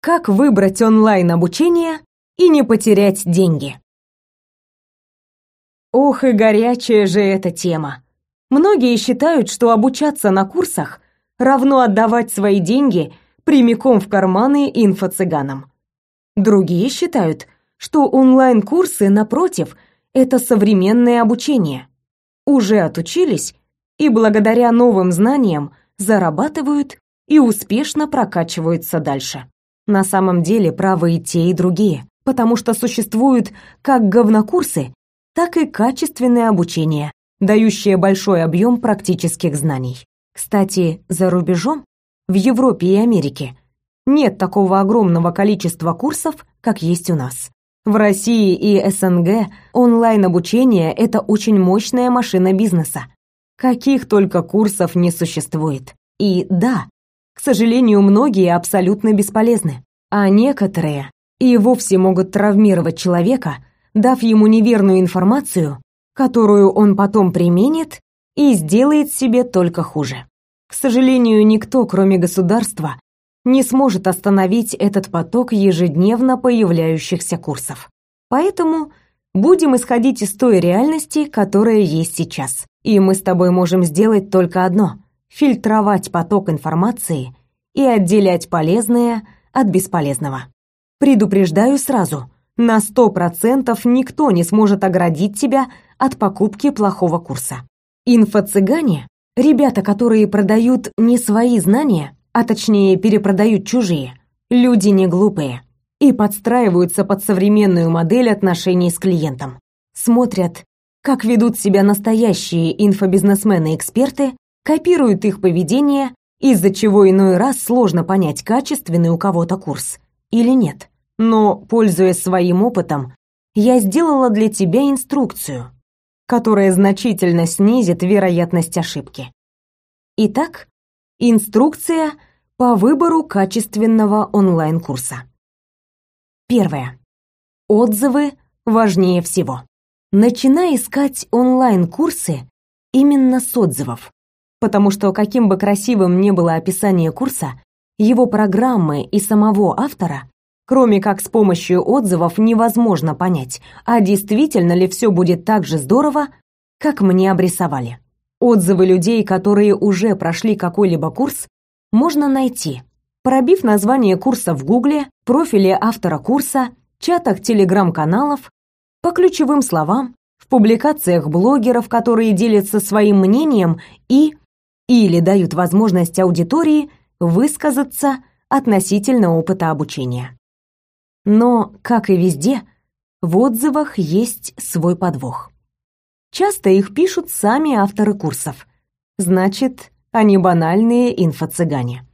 Как выбрать онлайн-обучение и не потерять деньги? Ох и горячая же эта тема. Многие считают, что обучаться на курсах равно отдавать свои деньги прямиком в карманы инфо-цыганам. Другие считают, что онлайн-курсы, напротив, это современное обучение. Уже отучились и благодаря новым знаниям зарабатывают и успешно прокачиваются дальше. На самом деле правы и те, и другие, потому что существуют как говнокурсы, так и качественное обучение, дающее большой объем практических знаний. Кстати, за рубежом, в Европе и Америке, нет такого огромного количества курсов, как есть у нас. В России и СНГ онлайн-обучение – это очень мощная машина бизнеса. Каких только курсов не существует. И да, к сожалению, многие абсолютно бесполезны, а некоторые и вовсе могут травмировать человека, дав ему неверную информацию, которую он потом применит и сделает себе только хуже. К сожалению, никто, кроме государства, не сможет остановить этот поток ежедневно появляющихся курсов. Поэтому будем исходить из той реальности, которая есть сейчас. И мы с тобой можем сделать только одно — фильтровать поток информации и отделять полезное от бесполезного. Предупреждаю сразу, на сто процентов никто не сможет оградить тебя от покупки плохого курса. Инфо-цыгане — ребята, которые продают не свои знания, а точнее перепродают чужие, люди не глупые и подстраиваются под современную модель отношений с клиентом. Смотрят, как ведут себя настоящие инфобизнесмены-эксперты, копируют их поведение, из-за чего иной раз сложно понять, качественный у кого-то курс или нет. Но, пользуясь своим опытом, я сделала для тебя инструкцию, которая значительно снизит вероятность ошибки. Итак, инструкция по выбору качественного онлайн-курса. Первое. Отзывы важнее всего. Начинай искать онлайн-курсы именно с отзывов, потому что каким бы красивым ни было описание курса, его программы и самого автора, кроме как с помощью отзывов невозможно понять, а действительно ли все будет так же здорово, как мне обрисовали. Отзывы людей, которые уже прошли какой-либо курс, можно найти, пробив название курса в Гугле, профиле автора курса, чатах телеграм-каналов, по ключевым словам, в публикациях блогеров, которые делятся своим мнением и или дают возможность аудитории высказаться относительно опыта обучения. Но, как и везде, в отзывах есть свой подвох. Часто их пишут сами авторы курсов. Значит, не банальные инфо-цыгане.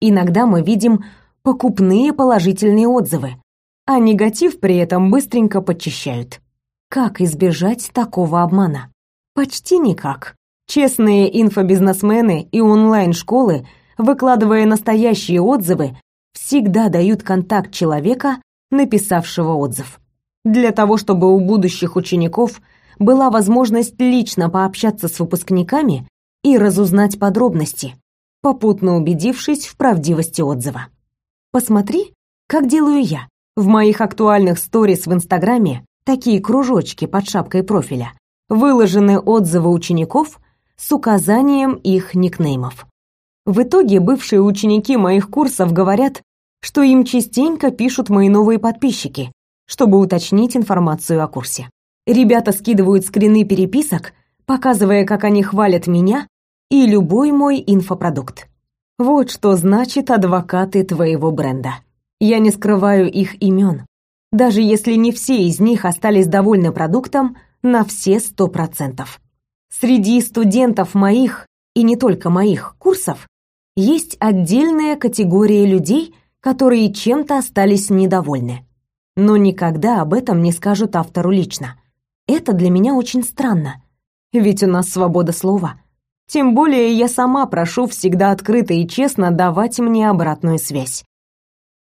Иногда мы видим покупные положительные отзывы, а негатив при этом быстренько подчищают. Как избежать такого обмана? Почти никак. Честные инфобизнесмены и онлайн-школы, выкладывая настоящие отзывы, всегда дают контакт человека, написавшего отзыв. Для того, чтобы у будущих учеников была возможность лично пообщаться с выпускниками и разузнать подробности, попутно убедившись в правдивости отзыва. Посмотри, как делаю я. В моих актуальных сторис в Инстаграме такие кружочки под шапкой профиля выложены отзывы учеников с указанием их никнеймов. В итоге бывшие ученики моих курсов говорят, что им частенько пишут мои новые подписчики, чтобы уточнить информацию о курсе. Ребята скидывают скрины переписок, показывая, как они хвалят меня и любой мой инфопродукт. Вот что значит адвокаты твоего бренда. Я не скрываю их имен, даже если не все из них остались довольны продуктом на все сто процентов. Среди студентов моих, и не только моих, курсов, есть отдельная категория людей, которые чем-то остались недовольны. Но никогда об этом не скажут автору лично. Это для меня очень странно. Ведь у нас свобода слова. Тем более я сама прошу всегда открыто и честно давать мне обратную связь.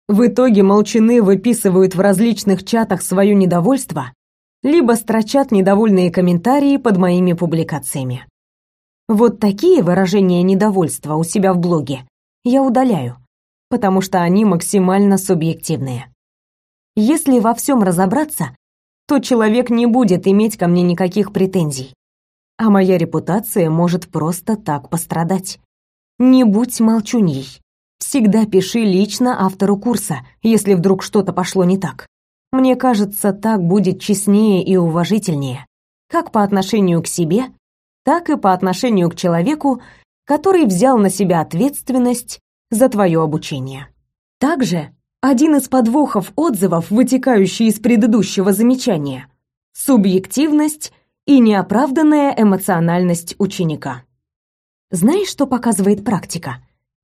В итоге молчаны выписывают в различных чатах свое недовольство, либо строчат недовольные комментарии под моими публикациями. Вот такие выражения недовольства у себя в блоге я удаляю, потому что они максимально субъективные. Если во всем разобраться, то человек не будет иметь ко мне никаких претензий, а моя репутация может просто так пострадать. Не будь молчуньей. Всегда пиши лично автору курса, если вдруг что-то пошло не так. Мне кажется, так будет честнее и уважительнее, как по отношению к себе, так и по отношению к человеку, который взял на себя ответственность за твое обучение. Также один из подвохов отзывов, вытекающий из предыдущего замечания – субъективность и неоправданная эмоциональность ученика. Знаешь, что показывает практика?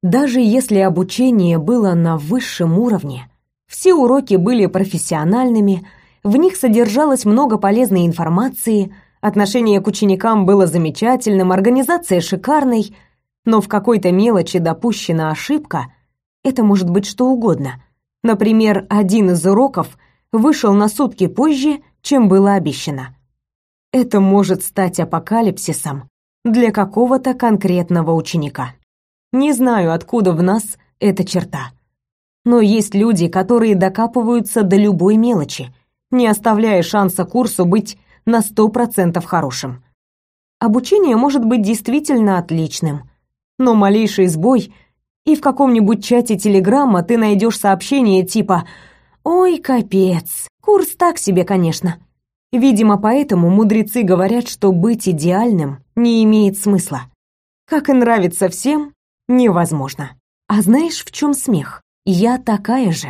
Даже если обучение было на высшем уровне, все уроки были профессиональными, в них содержалось много полезной информации, отношение к ученикам было замечательным, организация шикарной, но в какой-то мелочи допущена ошибка, это может быть что угодно. Например, один из уроков вышел на сутки позже, чем было обещано. Это может стать апокалипсисом для какого-то конкретного ученика. Не знаю, откуда в нас эта черта. Но есть люди, которые докапываются до любой мелочи, не оставляя шанса курсу быть на сто процентов хорошим. Обучение может быть действительно отличным, но малейший сбой, и в каком-нибудь чате Телеграма ты найдешь сообщение типа «Ой, капец, курс так себе, конечно». Видимо, поэтому мудрецы говорят, что быть идеальным не имеет смысла. Как и нравится всем, невозможно. А знаешь, в чем смех? Я такая же.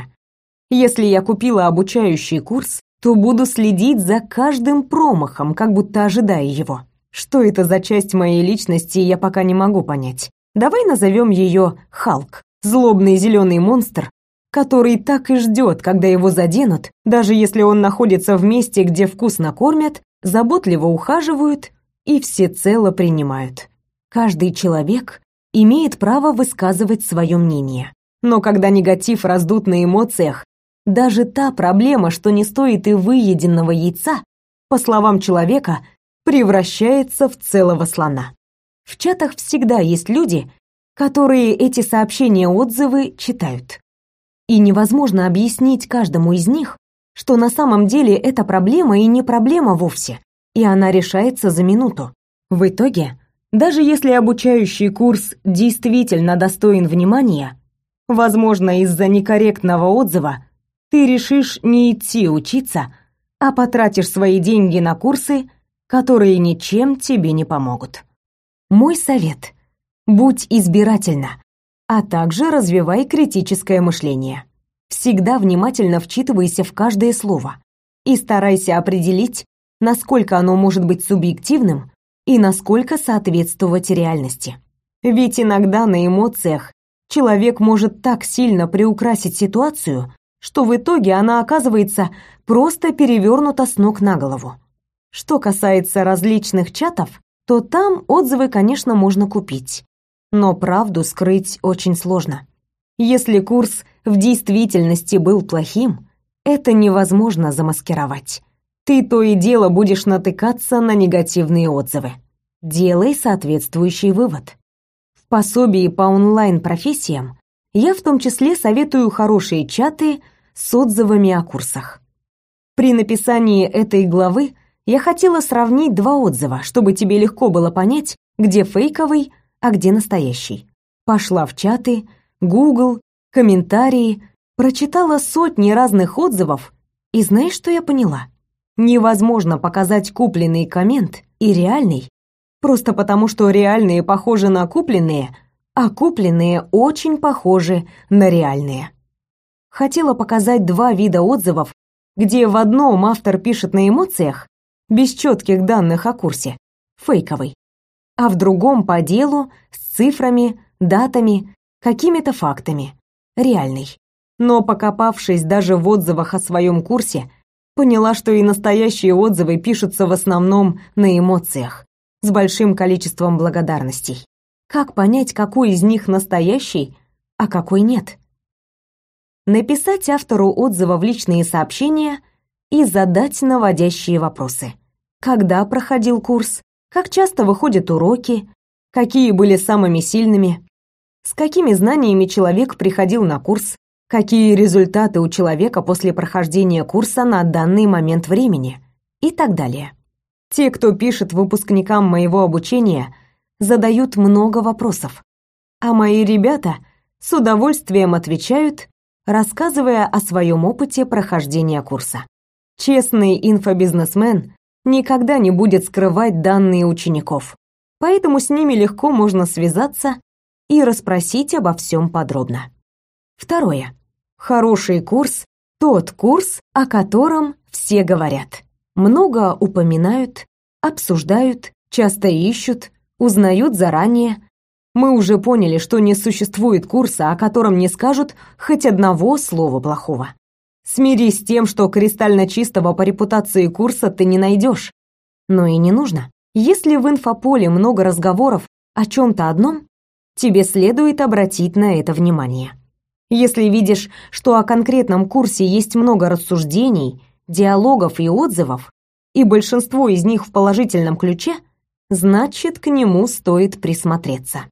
Если я купила обучающий курс, то буду следить за каждым промахом, как будто ожидая его. Что это за часть моей личности, я пока не могу понять. Давай назовем ее Халк, злобный зеленый монстр, который так и ждет, когда его заденут, даже если он находится в месте, где вкусно кормят, заботливо ухаживают и всецело принимают. Каждый человек имеет право высказывать свое мнение. Но когда негатив раздут на эмоциях, даже та проблема, что не стоит и выеденного яйца, по словам человека, превращается в целого слона. В чатах всегда есть люди, которые эти сообщения-отзывы читают и невозможно объяснить каждому из них, что на самом деле это проблема и не проблема вовсе, и она решается за минуту. В итоге, даже если обучающий курс действительно достоин внимания, возможно, из-за некорректного отзыва ты решишь не идти учиться, а потратишь свои деньги на курсы, которые ничем тебе не помогут. Мой совет – будь избирательна, а также развивай критическое мышление. Всегда внимательно вчитывайся в каждое слово и старайся определить, насколько оно может быть субъективным и насколько соответствовать реальности. Ведь иногда на эмоциях человек может так сильно приукрасить ситуацию, что в итоге она оказывается просто перевернута с ног на голову. Что касается различных чатов, то там отзывы, конечно, можно купить но правду скрыть очень сложно. Если курс в действительности был плохим, это невозможно замаскировать. Ты то и дело будешь натыкаться на негативные отзывы. Делай соответствующий вывод. Пособии по онлайн-профессиям я в том числе советую хорошие чаты с отзывами о курсах. При написании этой главы я хотела сравнить два отзыва, чтобы тебе легко было понять, где фейковый, а где настоящий. Пошла в чаты, Google, комментарии, прочитала сотни разных отзывов, и знаешь, что я поняла? Невозможно показать купленный коммент и реальный, просто потому что реальные похожи на купленные, а купленные очень похожи на реальные. Хотела показать два вида отзывов, где в одном автор пишет на эмоциях, без четких данных о курсе, фейковый, а в другом по делу, с цифрами, датами, какими-то фактами, реальный. Но покопавшись даже в отзывах о своем курсе, поняла, что и настоящие отзывы пишутся в основном на эмоциях, с большим количеством благодарностей. Как понять, какой из них настоящий, а какой нет? Написать автору отзыва в личные сообщения и задать наводящие вопросы. Когда проходил курс? как часто выходят уроки, какие были самыми сильными. с какими знаниями человек приходил на курс, какие результаты у человека после прохождения курса на данный момент времени и так далее. Те, кто пишет выпускникам моего обучения, задают много вопросов, а мои ребята с удовольствием отвечают, рассказывая о своем опыте прохождения курса. Честный инфобизнесмен никогда не будет скрывать данные учеников, поэтому с ними легко можно связаться и расспросить обо всем подробно. Второе. Хороший курс – тот курс, о котором все говорят. Много упоминают, обсуждают, часто ищут, узнают заранее. Мы уже поняли, что не существует курса, о котором не скажут хоть одного слова плохого. Смирись с тем, что кристально чистого по репутации курса ты не найдешь. Но и не нужно. Если в инфополе много разговоров о чем-то одном, тебе следует обратить на это внимание. Если видишь, что о конкретном курсе есть много рассуждений, диалогов и отзывов, и большинство из них в положительном ключе, значит, к нему стоит присмотреться.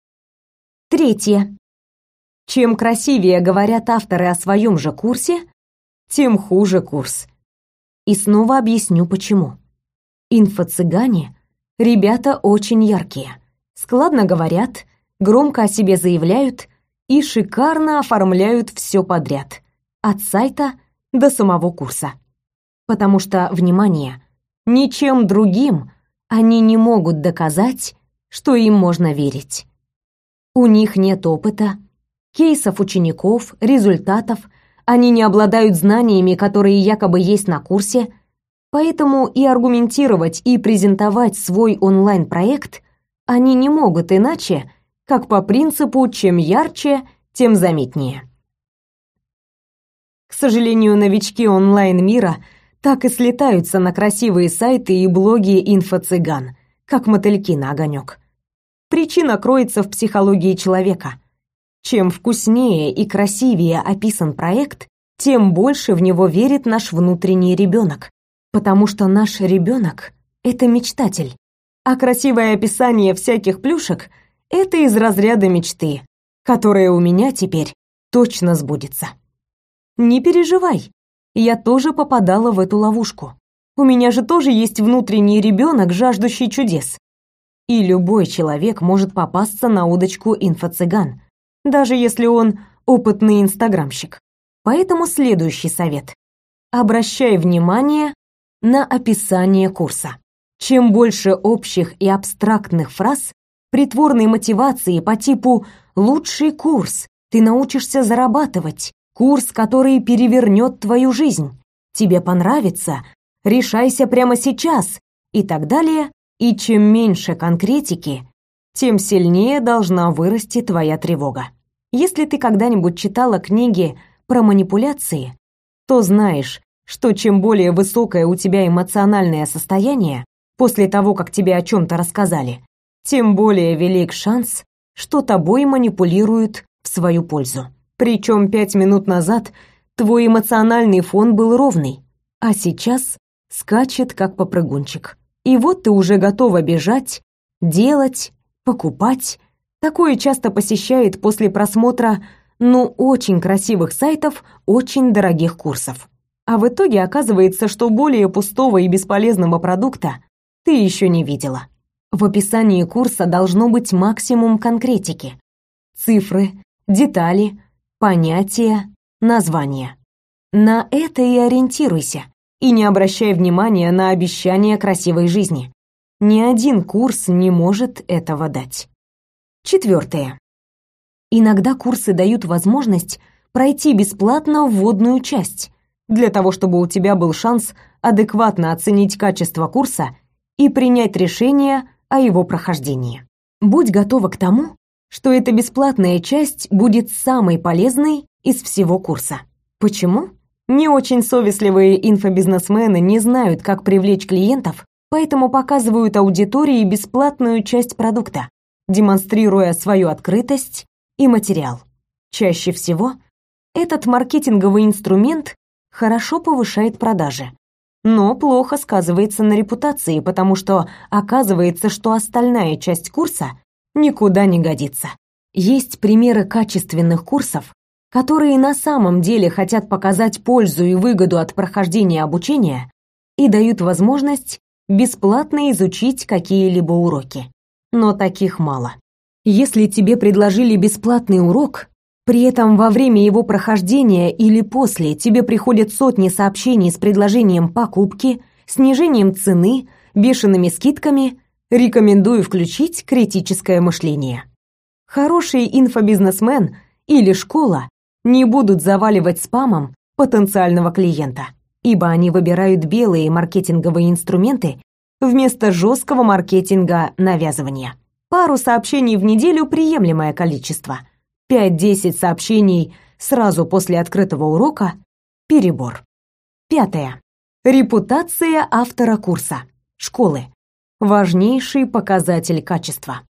Третье. Чем красивее говорят авторы о своем же курсе, тем хуже курс. И снова объясню почему. Инфо-цыгане — ребята очень яркие, складно говорят, громко о себе заявляют и шикарно оформляют все подряд, от сайта до самого курса. Потому что, внимание, ничем другим они не могут доказать, что им можно верить. У них нет опыта, кейсов учеников, результатов, они не обладают знаниями, которые якобы есть на курсе, поэтому и аргументировать, и презентовать свой онлайн-проект они не могут иначе, как по принципу «чем ярче, тем заметнее». К сожалению, новички онлайн-мира так и слетаются на красивые сайты и блоги инфо-цыган, как мотыльки на огонек. Причина кроется в психологии человека. Чем вкуснее и красивее описан проект, тем больше в него верит наш внутренний ребенок, потому что наш ребенок — это мечтатель, а красивое описание всяких плюшек — это из разряда мечты, которая у меня теперь точно сбудется. Не переживай, я тоже попадала в эту ловушку. У меня же тоже есть внутренний ребенок, жаждущий чудес. И любой человек может попасться на удочку инфо-цыган, даже если он опытный инстаграмщик. Поэтому следующий совет. Обращай внимание на описание курса. Чем больше общих и абстрактных фраз, притворной мотивации по типу «лучший курс», «ты научишься зарабатывать», «курс, который перевернет твою жизнь», «тебе понравится», «решайся прямо сейчас» и так далее, и чем меньше конкретики, тем сильнее должна вырасти твоя тревога. Если ты когда-нибудь читала книги про манипуляции, то знаешь, что чем более высокое у тебя эмоциональное состояние после того, как тебе о чем-то рассказали, тем более велик шанс, что тобой манипулируют в свою пользу. Причем пять минут назад твой эмоциональный фон был ровный, а сейчас скачет как попрыгунчик. И вот ты уже готова бежать, делать, покупать. Такое часто посещает после просмотра ну очень красивых сайтов, очень дорогих курсов. А в итоге оказывается, что более пустого и бесполезного продукта ты еще не видела. В описании курса должно быть максимум конкретики. Цифры, детали, понятия, названия. На это и ориентируйся. И не обращай внимания на обещания красивой жизни. Ни один курс не может этого дать. Четвертое. Иногда курсы дают возможность пройти бесплатно вводную часть, для того чтобы у тебя был шанс адекватно оценить качество курса и принять решение о его прохождении. Будь готова к тому, что эта бесплатная часть будет самой полезной из всего курса. Почему? Не очень совестливые инфобизнесмены не знают, как привлечь клиентов, поэтому показывают аудитории бесплатную часть продукта, демонстрируя свою открытость и материал. Чаще всего этот маркетинговый инструмент хорошо повышает продажи, но плохо сказывается на репутации, потому что оказывается, что остальная часть курса никуда не годится. Есть примеры качественных курсов, которые на самом деле хотят показать пользу и выгоду от прохождения обучения и дают возможность бесплатно изучить какие-либо уроки. Но таких мало. Если тебе предложили бесплатный урок, при этом во время его прохождения или после тебе приходят сотни сообщений с предложением покупки, снижением цены, бешеными скидками, рекомендую включить критическое мышление. Хороший инфобизнесмен или школа не будут заваливать спамом потенциального клиента, ибо они выбирают белые маркетинговые инструменты вместо жесткого маркетинга навязывания. Пару сообщений в неделю приемлемое количество – 5-10 сообщений сразу после открытого урока – перебор. Пятое. Репутация автора курса, школы. Важнейший показатель качества.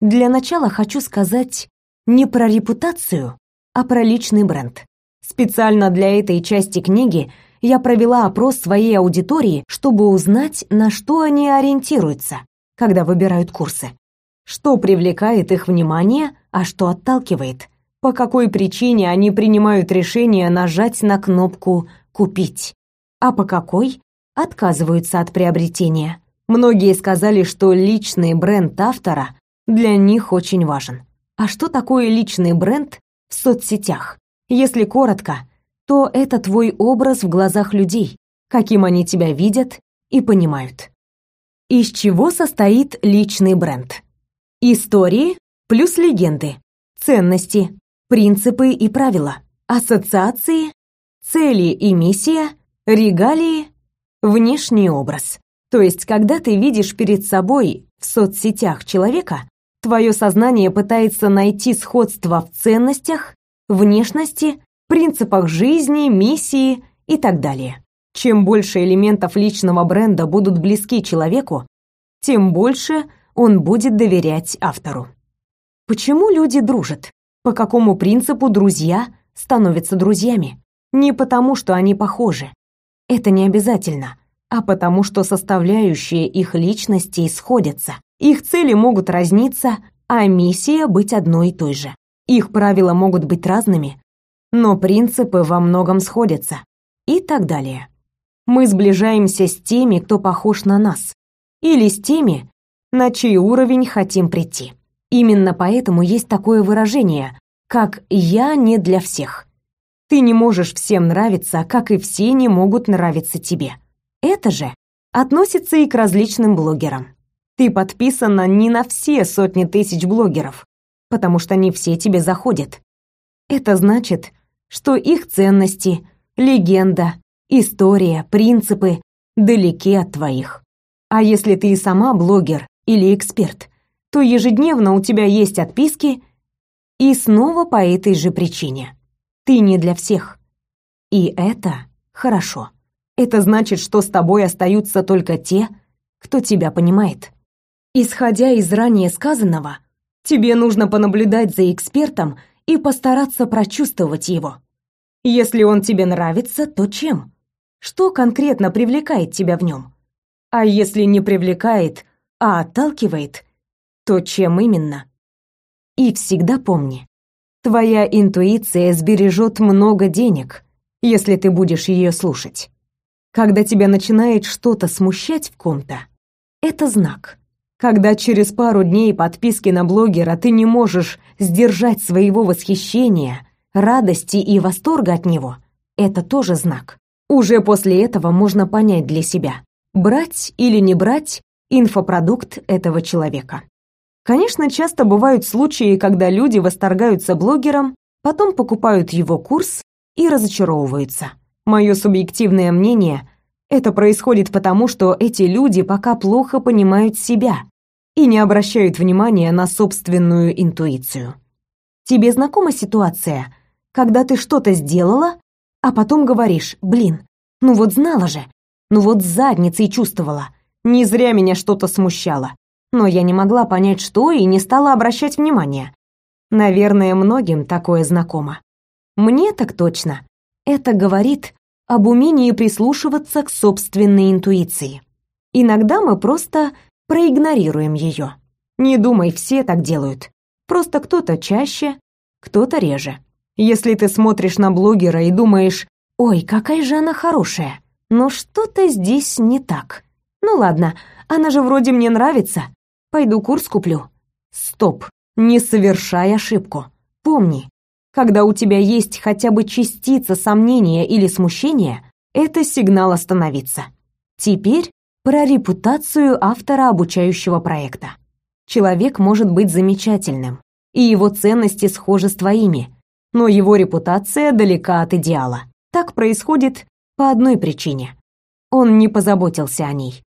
Для начала хочу сказать не про репутацию, а про личный бренд. Специально для этой части книги я провела опрос своей аудитории, чтобы узнать, на что они ориентируются, когда выбирают курсы. Что привлекает их внимание, а что отталкивает? По какой причине они принимают решение нажать на кнопку «Купить», а по какой отказываются от приобретения? Многие сказали, что личный бренд автора для них очень важен. А что такое личный бренд в соцсетях? Если коротко, то это твой образ в глазах людей, каким они тебя видят и понимают. Из чего состоит личный бренд? Истории плюс легенды, ценности, принципы и правила, ассоциации, цели и миссия, регалии, внешний образ. То есть, когда ты видишь перед собой в соцсетях человека, твое сознание пытается найти сходство в ценностях, внешности, принципах жизни, миссии и так далее. Чем больше элементов личного бренда будут близки человеку, тем больше – он будет доверять автору. Почему люди дружат? По какому принципу друзья становятся друзьями? Не потому, что они похожи. Это не обязательно, а потому, что составляющие их личности сходятся. Их цели могут разниться, а миссия быть одной и той же. Их правила могут быть разными, но принципы во многом сходятся. И так далее. Мы сближаемся с теми, кто похож на нас, или с теми, на чей уровень хотим прийти. Именно поэтому есть такое выражение, как «я не для всех». Ты не можешь всем нравиться, как и все не могут нравиться тебе. Это же относится и к различным блогерам. Ты подписана не на все сотни тысяч блогеров, потому что не все тебе заходят. Это значит, что их ценности, легенда, история, принципы далеки от твоих. А если ты и сама блогер или эксперт, то ежедневно у тебя есть отписки, и снова по этой же причине. Ты не для всех. И это хорошо. Это значит, что с тобой остаются только те, кто тебя понимает. Исходя из ранее сказанного, тебе нужно понаблюдать за экспертом и постараться прочувствовать его. Если он тебе нравится, то чем? Что конкретно привлекает тебя в нем? А если не привлекает, а отталкивает, то чем именно? И всегда помни, твоя интуиция сбережет много денег, если ты будешь ее слушать. Когда тебя начинает что-то смущать в ком-то, это знак. Когда через пару дней подписки на блогера ты не можешь сдержать своего восхищения, радости и восторга от него, это тоже знак. Уже после этого можно понять для себя, брать или не брать инфопродукт этого человека. Конечно, часто бывают случаи, когда люди восторгаются блогером, потом покупают его курс и разочаровываются. Мое субъективное мнение – это происходит потому, что эти люди пока плохо понимают себя и не обращают внимания на собственную интуицию. Тебе знакома ситуация, когда ты что-то сделала, а потом говоришь «Блин, ну вот знала же, ну вот задницей чувствовала», не зря меня что-то смущало. Но я не могла понять, что, и не стала обращать внимания. Наверное, многим такое знакомо. Мне так точно. Это говорит об умении прислушиваться к собственной интуиции. Иногда мы просто проигнорируем ее. Не думай, все так делают. Просто кто-то чаще, кто-то реже. Если ты смотришь на блогера и думаешь, «Ой, какая же она хорошая», но что-то здесь не так. Ну ладно, она же вроде мне нравится. Пойду курс куплю. Стоп, не совершай ошибку. Помни, когда у тебя есть хотя бы частица сомнения или смущения, это сигнал остановиться. Теперь про репутацию автора обучающего проекта. Человек может быть замечательным, и его ценности схожи с твоими, но его репутация далека от идеала. Так происходит по одной причине. Он не позаботился о ней.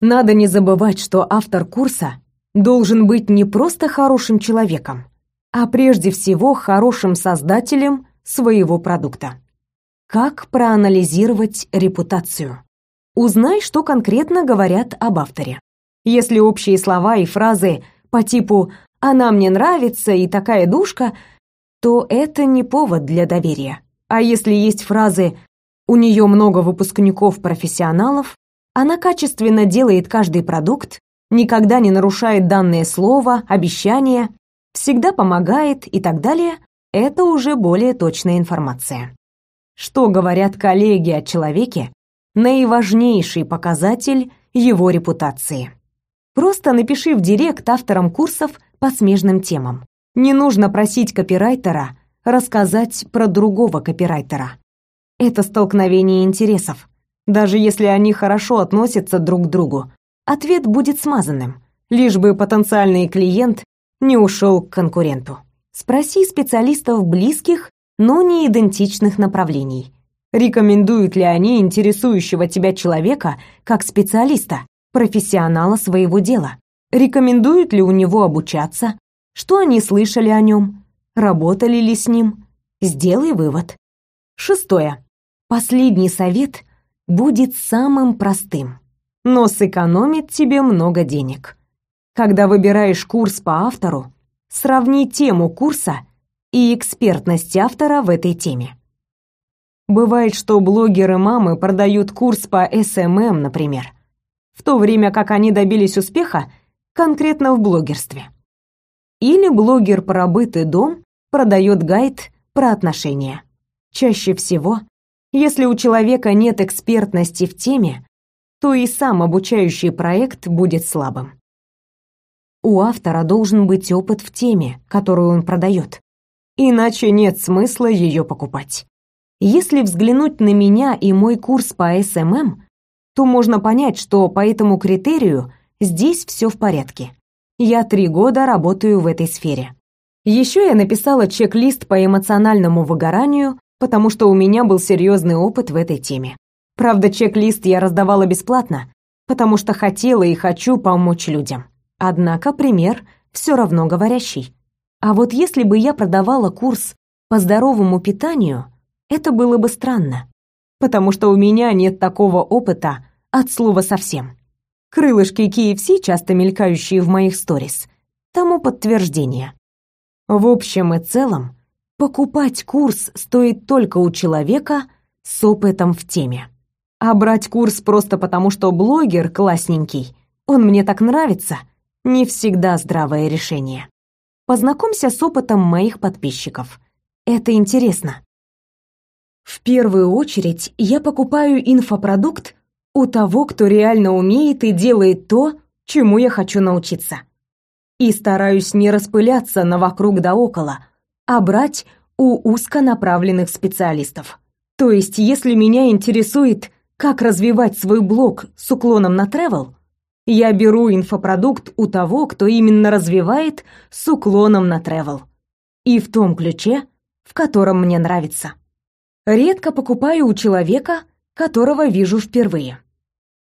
Надо не забывать, что автор курса должен быть не просто хорошим человеком, а прежде всего хорошим создателем своего продукта. Как проанализировать репутацию? Узнай, что конкретно говорят об авторе. Если общие слова и фразы по типу «она мне нравится» и «такая душка», то это не повод для доверия. А если есть фразы «у нее много выпускников-профессионалов», она качественно делает каждый продукт, никогда не нарушает данное слово, обещание, всегда помогает и так далее, это уже более точная информация. Что говорят коллеги о человеке, наиважнейший показатель его репутации. Просто напиши в директ авторам курсов по смежным темам. Не нужно просить копирайтера рассказать про другого копирайтера. Это столкновение интересов. Даже если они хорошо относятся друг к другу, ответ будет смазанным, лишь бы потенциальный клиент не ушел к конкуренту. Спроси специалистов близких, но не идентичных направлений. Рекомендуют ли они интересующего тебя человека как специалиста, профессионала своего дела? Рекомендуют ли у него обучаться? Что они слышали о нем? Работали ли с ним? Сделай вывод. Шестое. Последний совет будет самым простым, но сэкономит тебе много денег. Когда выбираешь курс по автору, сравни тему курса и экспертность автора в этой теме. Бывает, что блогеры-мамы продают курс по СММ, например, в то время как они добились успеха конкретно в блогерстве. Или блогер про быт и дом продает гайд про отношения. Чаще всего, если у человека нет экспертности в теме, то и сам обучающий проект будет слабым. У автора должен быть опыт в теме, которую он продает. Иначе нет смысла ее покупать. Если взглянуть на меня и мой курс по СММ, то можно понять, что по этому критерию здесь все в порядке. Я три года работаю в этой сфере. Еще я написала чек-лист по эмоциональному выгоранию, потому что у меня был серьезный опыт в этой теме. Правда, чек-лист я раздавала бесплатно, потому что хотела и хочу помочь людям. Однако пример все равно говорящий. А вот если бы я продавала курс по здоровому питанию, это было бы странно, потому что у меня нет такого опыта от слова совсем. Крылышки KFC, часто мелькающие в моих сторис, тому подтверждение. В общем и целом, покупать курс стоит только у человека с опытом в теме. А брать курс просто потому, что блогер классненький, он мне так нравится – не всегда здравое решение. Познакомься с опытом моих подписчиков. Это интересно. В первую очередь я покупаю инфопродукт у того, кто реально умеет и делает то, чему я хочу научиться. И стараюсь не распыляться на вокруг да около, а брать у узконаправленных специалистов. То есть, если меня интересует, как развивать свой блог с уклоном на travel, я беру инфопродукт у того, кто именно развивает с уклоном на travel. И в том ключе, в котором мне нравится. Редко покупаю у человека, которого вижу впервые.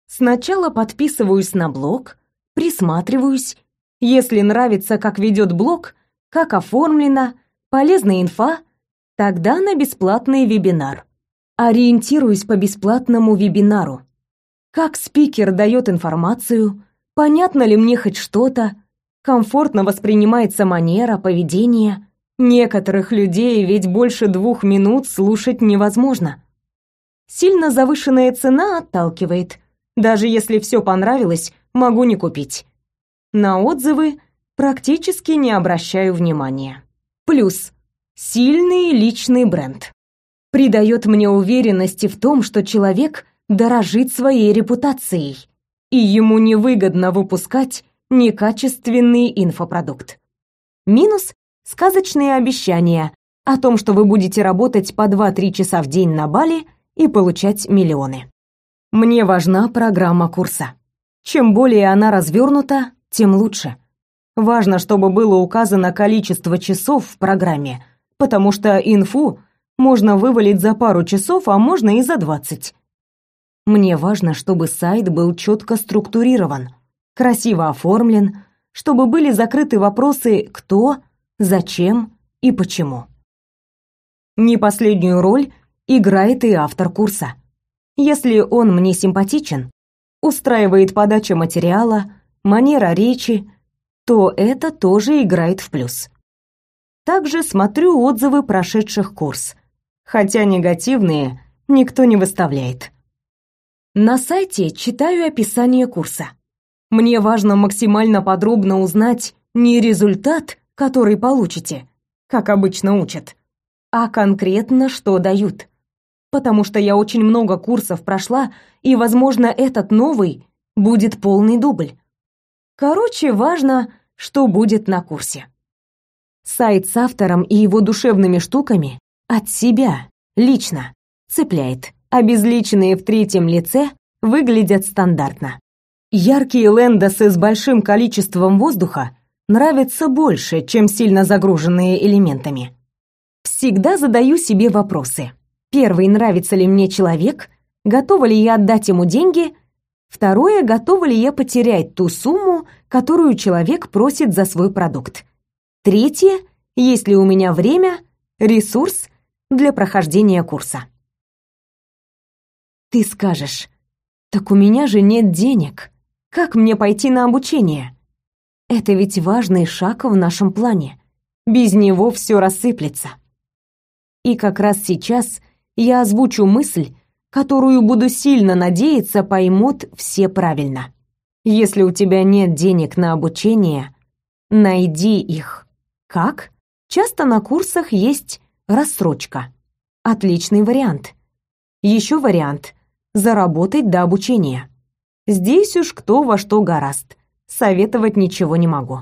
Сначала подписываюсь на блог, присматриваюсь. Если нравится, как ведет блог, как оформлено, полезная инфа, тогда на бесплатный вебинар. Ориентируюсь по бесплатному вебинару как спикер дает информацию, понятно ли мне хоть что-то, комфортно воспринимается манера, поведение. Некоторых людей ведь больше двух минут слушать невозможно. Сильно завышенная цена отталкивает. Даже если все понравилось, могу не купить. На отзывы практически не обращаю внимания. Плюс сильный личный бренд. Придает мне уверенности в том, что человек дорожит своей репутацией, и ему невыгодно выпускать некачественный инфопродукт. Минус – сказочные обещания о том, что вы будете работать по 2-3 часа в день на Бали и получать миллионы. Мне важна программа курса. Чем более она развернута, тем лучше. Важно, чтобы было указано количество часов в программе, потому что инфу можно вывалить за пару часов, а можно и за 20. Мне важно, чтобы сайт был четко структурирован, красиво оформлен, чтобы были закрыты вопросы «кто», «зачем» и «почему». Не последнюю роль играет и автор курса. Если он мне симпатичен, устраивает подача материала, манера речи, то это тоже играет в плюс. Также смотрю отзывы прошедших курс, хотя негативные никто не выставляет. На сайте читаю описание курса. Мне важно максимально подробно узнать не результат, который получите, как обычно учат, а конкретно что дают. Потому что я очень много курсов прошла, и, возможно, этот новый будет полный дубль. Короче, важно, что будет на курсе. Сайт с автором и его душевными штуками от себя, лично, цепляет, безличные в третьем лице выглядят стандартно. Яркие лендосы с большим количеством воздуха нравятся больше, чем сильно загруженные элементами. Всегда задаю себе вопросы. Первый, нравится ли мне человек, готова ли я отдать ему деньги Второе, готова ли я потерять ту сумму, которую человек просит за свой продукт. Третье, есть ли у меня время, ресурс для прохождения курса. Ты скажешь, так у меня же нет денег. Как мне пойти на обучение? Это ведь важный шаг в нашем плане. Без него все рассыплется. И как раз сейчас я озвучу мысль, которую, буду сильно надеяться, поймут все правильно. Если у тебя нет денег на обучение, найди их. Как? Часто на курсах есть рассрочка. Отличный вариант. Еще вариант – заработать до обучения. Здесь уж кто во что гораст. Советовать ничего не могу.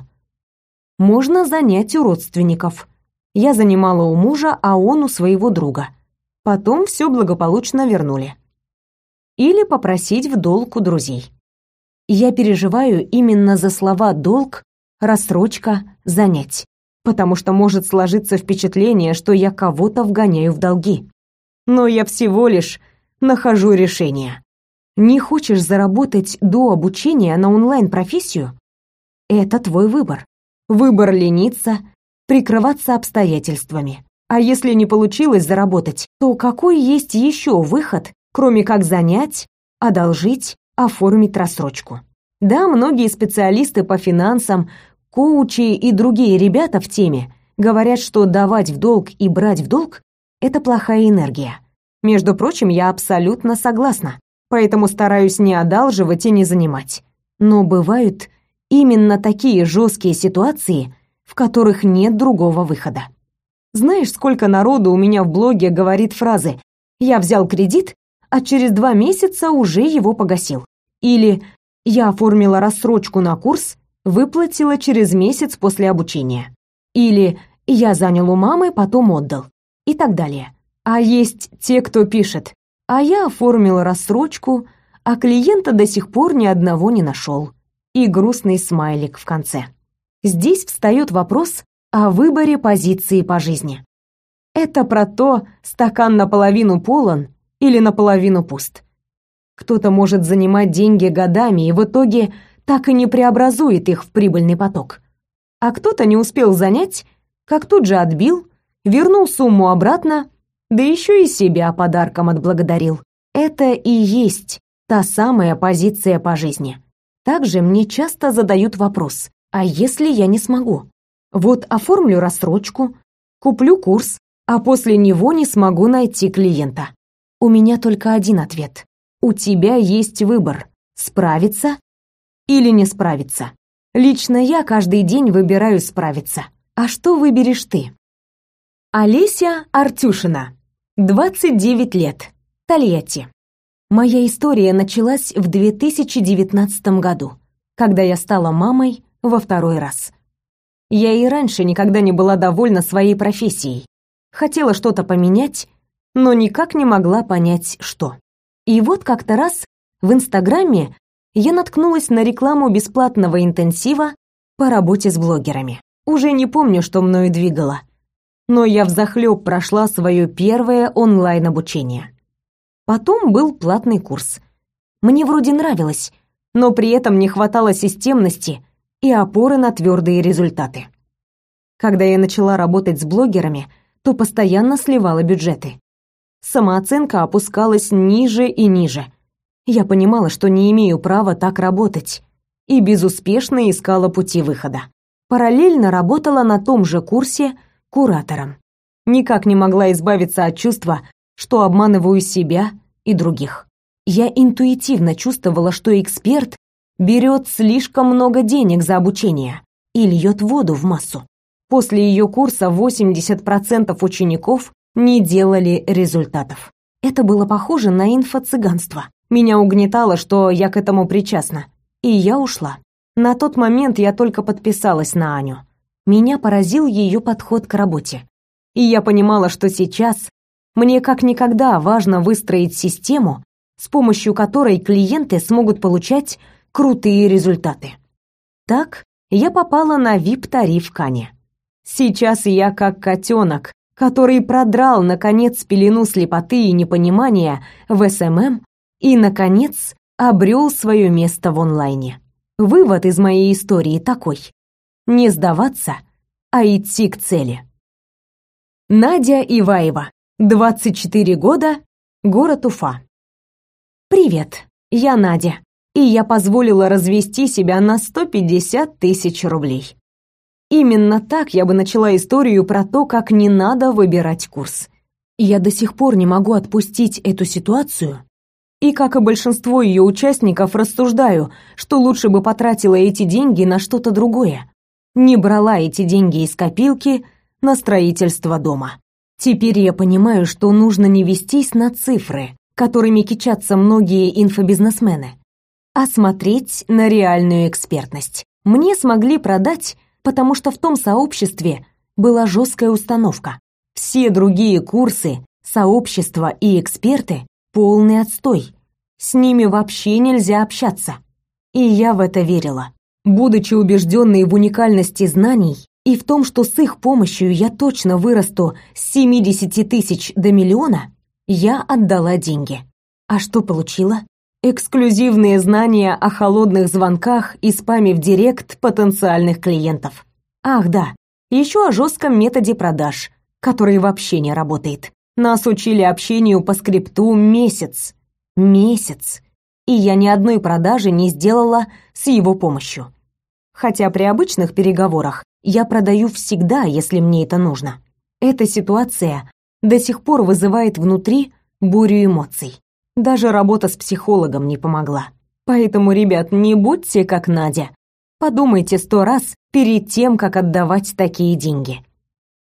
Можно занять у родственников. Я занимала у мужа, а он у своего друга – Потом все благополучно вернули. Или попросить в долг у друзей. Я переживаю именно за слова «долг», «рассрочка», «занять», потому что может сложиться впечатление, что я кого-то вгоняю в долги. Но я всего лишь нахожу решение. Не хочешь заработать до обучения на онлайн-профессию? Это твой выбор. Выбор лениться, прикрываться обстоятельствами. А если не получилось заработать, то какой есть еще выход, кроме как занять, одолжить, оформить рассрочку? Да, многие специалисты по финансам, коучи и другие ребята в теме говорят, что давать в долг и брать в долг – это плохая энергия. Между прочим, я абсолютно согласна, поэтому стараюсь не одалживать и не занимать. Но бывают именно такие жесткие ситуации, в которых нет другого выхода. Знаешь, сколько народу у меня в блоге говорит фразы «Я взял кредит, а через два месяца уже его погасил». Или «Я оформила рассрочку на курс, выплатила через месяц после обучения». Или «Я занял у мамы, потом отдал». И так далее. А есть те, кто пишет «А я оформила рассрочку, а клиента до сих пор ни одного не нашел». И грустный смайлик в конце. Здесь встает вопрос, о выборе позиции по жизни. Это про то, стакан наполовину полон или наполовину пуст. Кто-то может занимать деньги годами и в итоге так и не преобразует их в прибыльный поток. А кто-то не успел занять, как тут же отбил, вернул сумму обратно, да еще и себя подарком отблагодарил. Это и есть та самая позиция по жизни. Также мне часто задают вопрос, а если я не смогу? Вот оформлю рассрочку, куплю курс, а после него не смогу найти клиента. У меня только один ответ. У тебя есть выбор – справиться или не справиться. Лично я каждый день выбираю справиться. А что выберешь ты? Олеся Артюшина. 29 лет. Тольятти. Моя история началась в 2019 году, когда я стала мамой во второй раз. Я и раньше никогда не была довольна своей профессией. Хотела что-то поменять, но никак не могла понять, что. И вот как-то раз в Инстаграме я наткнулась на рекламу бесплатного интенсива по работе с блогерами. Уже не помню, что мною двигало. Но я взахлёб прошла свое первое онлайн-обучение. Потом был платный курс. Мне вроде нравилось, но при этом не хватало системности и опоры на твердые результаты. Когда я начала работать с блогерами, то постоянно сливала бюджеты. Самооценка опускалась ниже и ниже. Я понимала, что не имею права так работать, и безуспешно искала пути выхода. Параллельно работала на том же курсе куратором. Никак не могла избавиться от чувства, что обманываю себя и других. Я интуитивно чувствовала, что эксперт берет слишком много денег за обучение и льет воду в массу. После ее курса 80% учеников не делали результатов. Это было похоже на инфо-цыганство. Меня угнетало, что я к этому причастна. И я ушла. На тот момент я только подписалась на Аню. Меня поразил ее подход к работе. И я понимала, что сейчас мне как никогда важно выстроить систему, с помощью которой клиенты смогут получать крутые результаты. Так я попала на VIP-тариф к Ане. Сейчас я как котенок, который продрал, наконец, пелену слепоты и непонимания в СММ и, наконец, обрел свое место в онлайне. Вывод из моей истории такой. Не сдаваться, а идти к цели. Надя Иваева 24 года, город Уфа. Привет, я Надя, и я позволила развести себя на 150 тысяч рублей. Именно так я бы начала историю про то, как не надо выбирать курс. Я до сих пор не могу отпустить эту ситуацию, и, как и большинство ее участников, рассуждаю, что лучше бы потратила эти деньги на что-то другое. Не брала эти деньги из копилки на строительство дома. Теперь я понимаю, что нужно не вестись на цифры, которыми кичатся многие инфобизнесмены, а смотреть на реальную экспертность. Мне смогли продать, потому что в том сообществе была жесткая установка. Все другие курсы, сообщества и эксперты — полный отстой. С ними вообще нельзя общаться. И я в это верила. Будучи убежденной в уникальности знаний, и в том, что с их помощью я точно вырасту с 70 тысяч до миллиона, я отдала деньги. А что получила? Эксклюзивные знания о холодных звонках и спаме в директ потенциальных клиентов. Ах да, еще о жестком методе продаж, который вообще не работает. Нас учили общению по скрипту месяц. Месяц. И я ни одной продажи не сделала с его помощью. Хотя при обычных переговорах я продаю всегда, если мне это нужно. Эта ситуация до сих пор вызывает внутри бурю эмоций. Даже работа с психологом не помогла. Поэтому, ребят, не будьте как Надя. Подумайте сто раз перед тем, как отдавать такие деньги.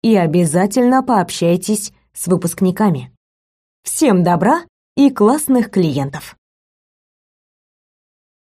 И обязательно пообщайтесь с выпускниками. Всем добра и классных клиентов!